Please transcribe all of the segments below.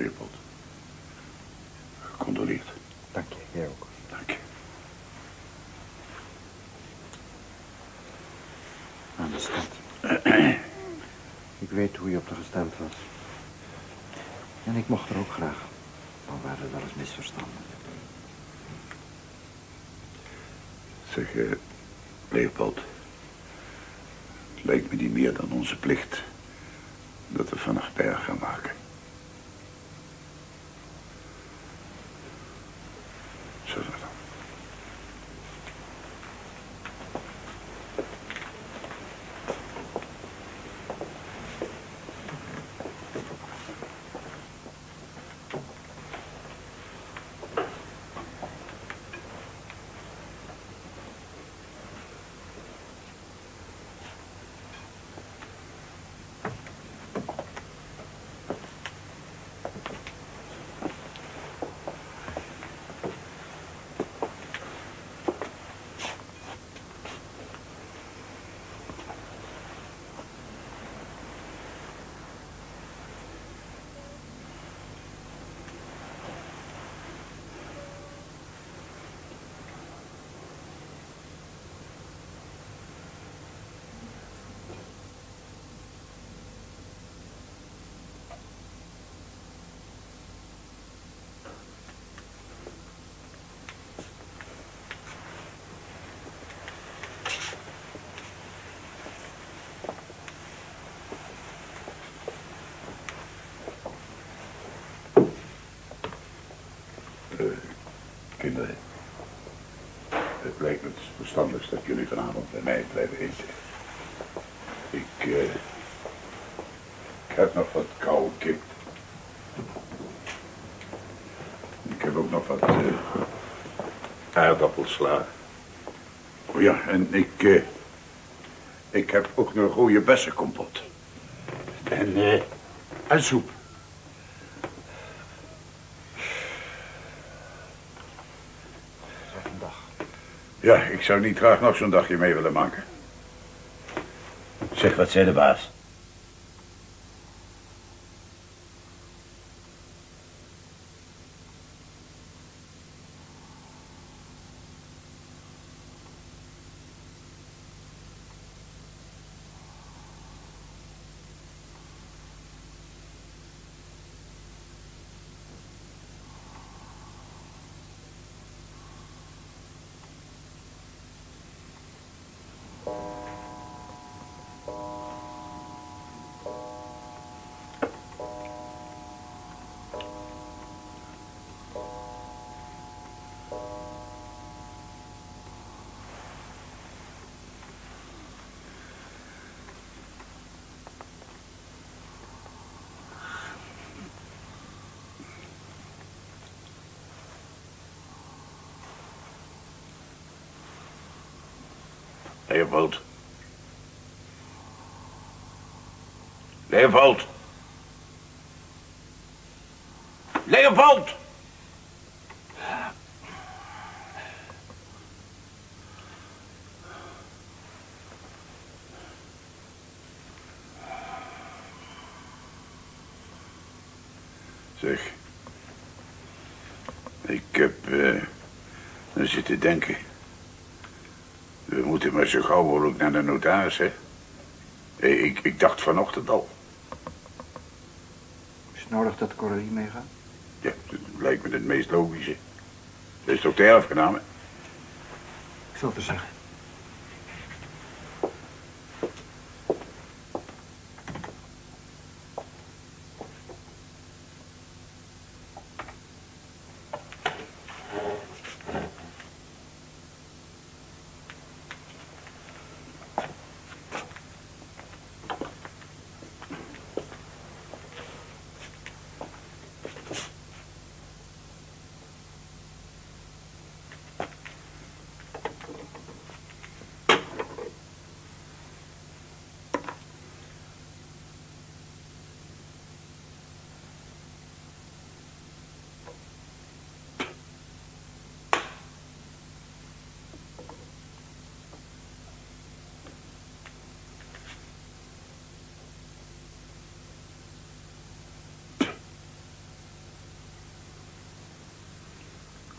Leopold. Gecondoleerd. Dank je, jij ook. Dank je. Aan de stad. ik weet hoe je op haar gestemd was. En ik mocht er ook graag. Al waren er wel eens misverstanden. Zeg, eh, Leopold. Het lijkt me niet meer dan onze plicht dat we vannacht berg gaan maken. Het lijkt me het verstandigst dat jullie vanavond bij mij blijven eten. Ik, eh, ik heb nog wat koude kip. Ik heb ook nog wat eh, aardappelsla. Oh ja, en ik, eh, ik heb ook nog rode bessenkompot. En, eh, en soep. Zeg een dag. Ja, ik zou niet graag nog zo'n dagje mee willen maken. Zeg, wat zei de baas? Leopold. Leopold. Leopold! Zeg. Ik heb er zitten denken. We moeten maar zo gauw mogelijk naar de notaris, hè? Eh, Ik, ik dacht vanochtend al. Is het nodig dat Coralie meegaat? Ja, dat lijkt me het meest logische. Dat is toch de erfgename? Ik zal het zeggen.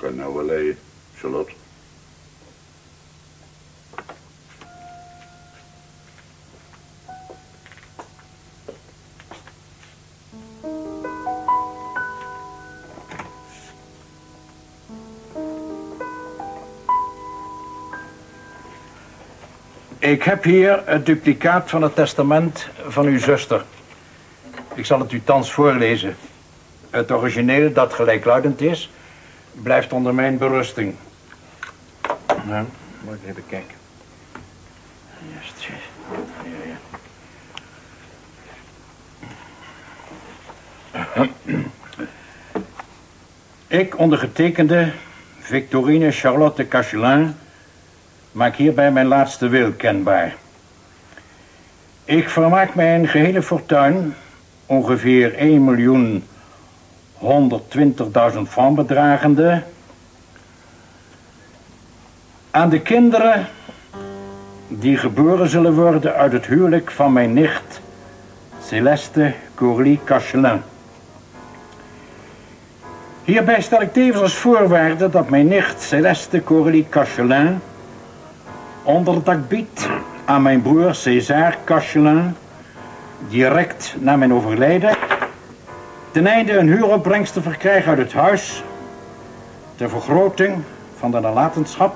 Kan nou wel. Ik heb hier het duplicaat van het testament van uw zuster. Ik zal het u thans voorlezen. Het origineel, dat gelijkluidend is, blijft onder mijn berusting. Moet ik even kijken. Ja, ja. Ik, ondergetekende Victorine Charlotte Cachelin, maak hierbij mijn laatste wil kenbaar. Ik vermaak mijn gehele fortuin, ongeveer 1 miljoen 120.000 francs bedragende, aan de kinderen die geboren zullen worden uit het huwelijk van mijn nicht Celeste Courly Cachelin. Hierbij stel ik tevens als voorwaarde dat mijn nicht Celeste Courly Cachelin onderdak biedt aan mijn broer César Cachelin direct na mijn overlijden ten einde een huuropbrengst te verkrijgen uit het huis ter vergroting van de nalatenschap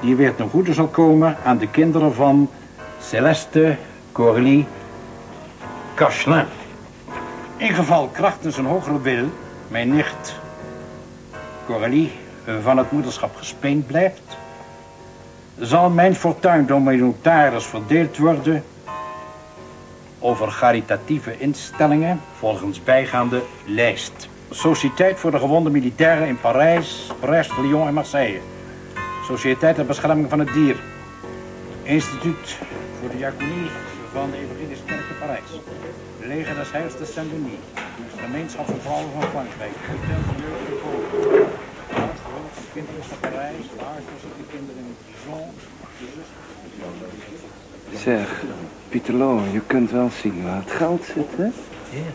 die weer ten goede zal komen aan de kinderen van Celeste Coralie Cachelin. In geval krachtens een hogere wil mijn nicht Coralie van het moederschap gespeend blijft, zal mijn fortuin door mijn notaris verdeeld worden over caritatieve instellingen volgens bijgaande lijst. Sociëteit voor de gewonde militairen in Parijs, Brest, Lyon en Marseille. Sociëteit ter bescherming van het dier. Instituut voor de diaconie van de Evangelische Kerk in Parijs. Leger des Heils de Saint-Denis. Gemeenschap van vrouwen van Frankrijk. Van van Parijs. Voor de kinderen. Zeg, Pieterlo, je kunt wel zien waar het geld zit, hè? Ja.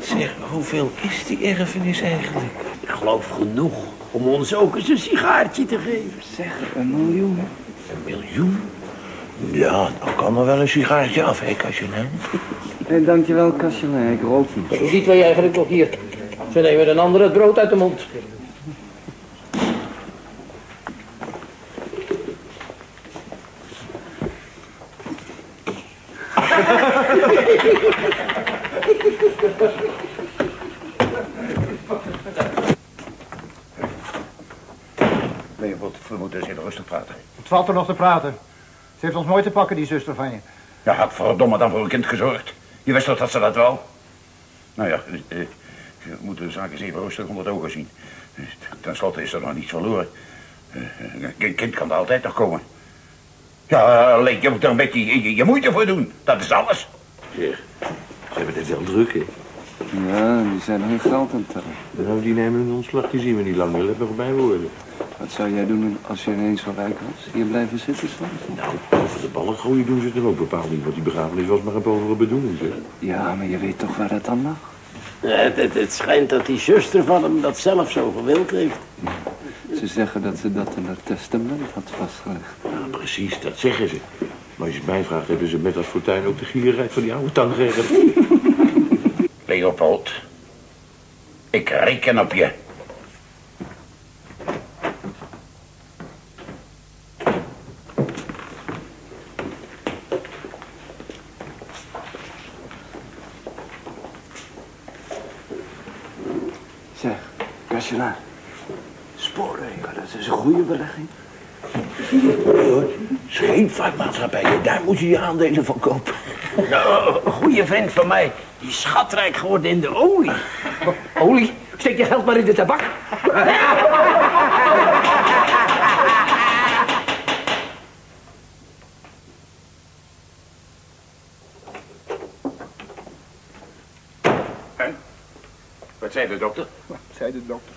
Zeg, hoeveel is die erfenis eigenlijk? Ik geloof genoeg om ons ook eens een sigaartje te geven. Zeg, een miljoen. Een miljoen? Ja, dan kan er wel een sigaartje af, hè, Kastjelin? Nee, dankjewel, Kastjelin. Ik rook niet. Zo ziet wij eigenlijk nog hier. Ze nemen een ander het brood uit de mond. Leopold, we moeten eens even rustig praten. Het valt er nog te praten. Ze heeft ons mooi te pakken, die zuster van je. Ja, had verdomme dan voor een kind gezorgd. Je wist toch dat ze dat wel? Nou ja, eh, eh, we moeten de zaak eens even rustig onder het ogen zien. Ten slotte is er nog niets verloren. Eh, Een kind kan er altijd nog komen. Ja, alleen je moet er een beetje je, je moeite voor doen. Dat is alles. Zeg, ze hebben het wel druk, hè? Ja, die zijn hun geld aan het tellen. Nou, die nemen hun ontslag, die zien we niet lang meer. Let nog bij worden. Wat zou jij doen als je ineens zo rijk was? Hier blijven zitten soms? Nou, over de ballen gooien doen ze het er ook bepaald niet. Want die begrafenis was maar een pogere bedoeling, zeg. Ja, maar je weet toch waar dat dan lag? Het, het, het schijnt dat die zuster van hem dat zelf zo gewild heeft. Ze zeggen dat ze dat in het testament had vastgelegd. Ja, precies, dat zeggen ze. Als je mij vraagt, hebben ze met als fortuin ook de gierigheid van die oude tang gegeven. Leopold, ik reken op je. Zeg, Kastjelin. Spoorwegen, dat is een goede belegging. hoor, scheepvaartmaatschappijen, daar moet je je aandelen van kopen. Nou, een goede vriend van mij, die is schatrijk geworden in de olie. Olie? Steek je geld maar in de tabak. Wat zei de dokter? Zei de dokter.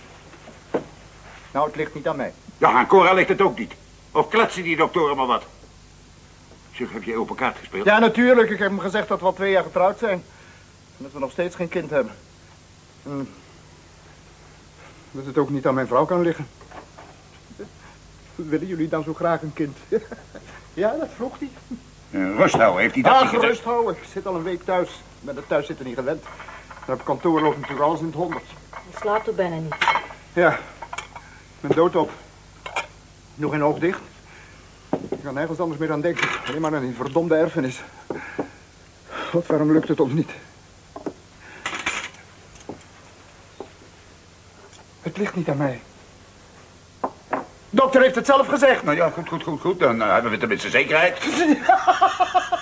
Nou, het ligt niet aan mij. Ja, aan Cora ligt het ook niet. Of kletsen die doktoren maar wat? Zeg, heb je open kaart gespeeld? Ja, natuurlijk. Ik heb hem gezegd dat we al twee jaar getrouwd zijn. En dat we nog steeds geen kind hebben. En dat het ook niet aan mijn vrouw kan liggen. Willen jullie dan zo graag een kind? ja, dat vroeg hij. Rust houden, heeft hij dat Ah, niet gerust houden. Ik zit al een week thuis. Ik ben het thuis zitten niet gewend. Maar op kantoor loopt natuurlijk alles in het honderd. Je slaapt ook bijna niet. Ja, ik ben doodop. Nog een oog dicht. Ik kan nergens anders meer aan denken. Alleen maar aan die verdomde erfenis. God, waarom lukt het ons niet? Het ligt niet aan mij. Dokter heeft het zelf gezegd. Nou ja, goed, goed, goed, goed. Dan eh, hebben we tenminste zekerheid.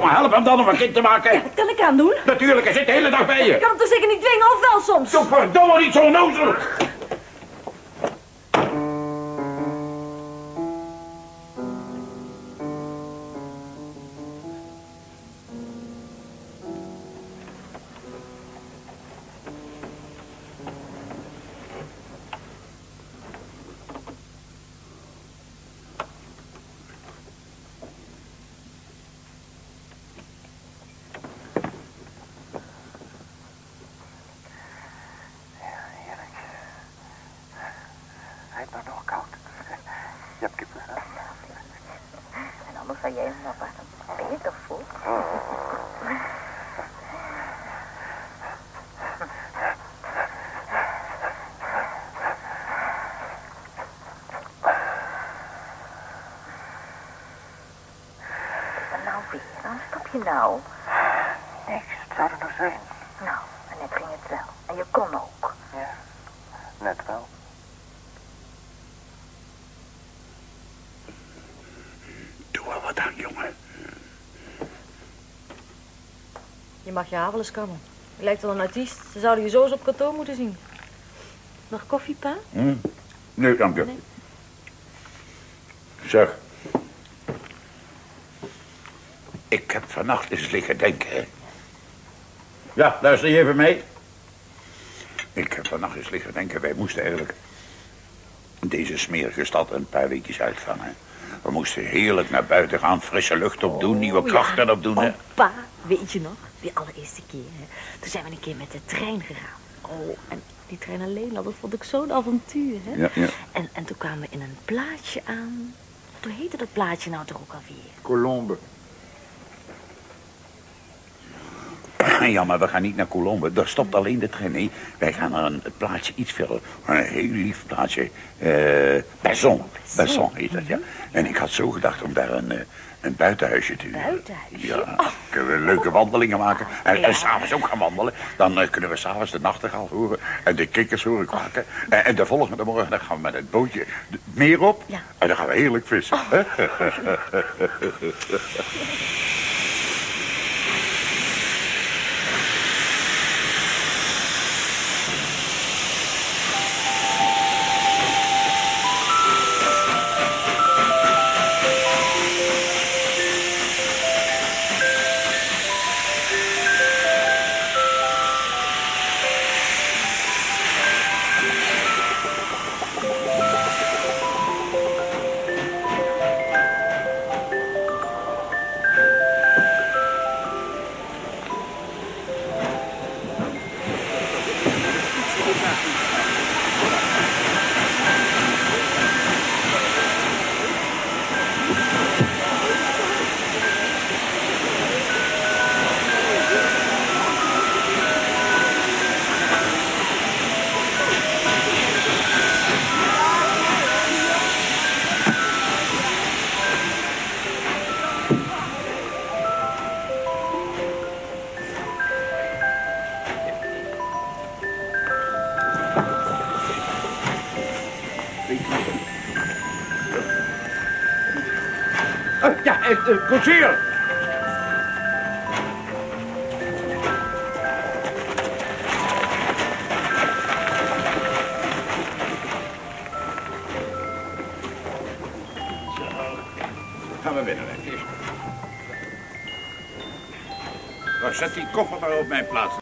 Verdomme, help hem dan om een kind te maken. Wat kan ik aan doen? Natuurlijk, hij zit de hele dag bij Ik je. kan hem toch zeker niet dwingen, of wel soms? Doe verdomme niet zo nozel. Beter voelt. Wat nou weer? Waarom stop je nou? Niks, het zou er nog zijn. Nou, en net ging het wel. En je kon ook. Ja, net wel. Doe er wat aan, jongen. Je mag je eens kammen. Je lijkt wel een artiest. Ze zouden je zo eens op kantoor moeten zien. Nog koffie, pa? Hm? Nee, dank je. Nee. Zeg. Ik heb vannacht eens liggen denken. hè. Ja, luister je even mee. Ik heb vannacht eens liggen denken. Wij moesten eigenlijk deze smerige stad een paar weekjes uitgaan. Hè. We moesten heerlijk naar buiten gaan, frisse lucht opdoen, nieuwe Oh, ja. krachten opdoen. Hè. Oh, pa, weet je nog? Die allereerste keer, hè? Toen zijn we een keer met de trein gegaan. Oh, en die trein alleen al, dat vond ik zo'n avontuur, hè? Ja, ja. En, en toen kwamen we in een plaatje aan. Hoe heette dat plaatje nou toch ook alweer? Colombe. Ja, maar we gaan niet naar Colombe. Daar stopt alleen de trein. Nee, wij gaan naar een plaatsje iets verder. Een heel lief plaatsje. Eh Besson. Besson heet dat, ja. En ik had zo gedacht om daar een, eh, een buitenhuisje te huren. Buitenhuisje? Ja, kunnen we leuke wandelingen maken. En, en s'avonds ook gaan wandelen. Dan eh, kunnen we s'avonds de nachtegaal horen. En de kikkers horen kwaken. En, en de volgende morgen dan gaan we met het bootje het meer op. Ja. En dan gaan we heerlijk vissen. Eh, eh, koetsier! Gaan we binnen. Nou, zet die koffer maar op mijn plaats.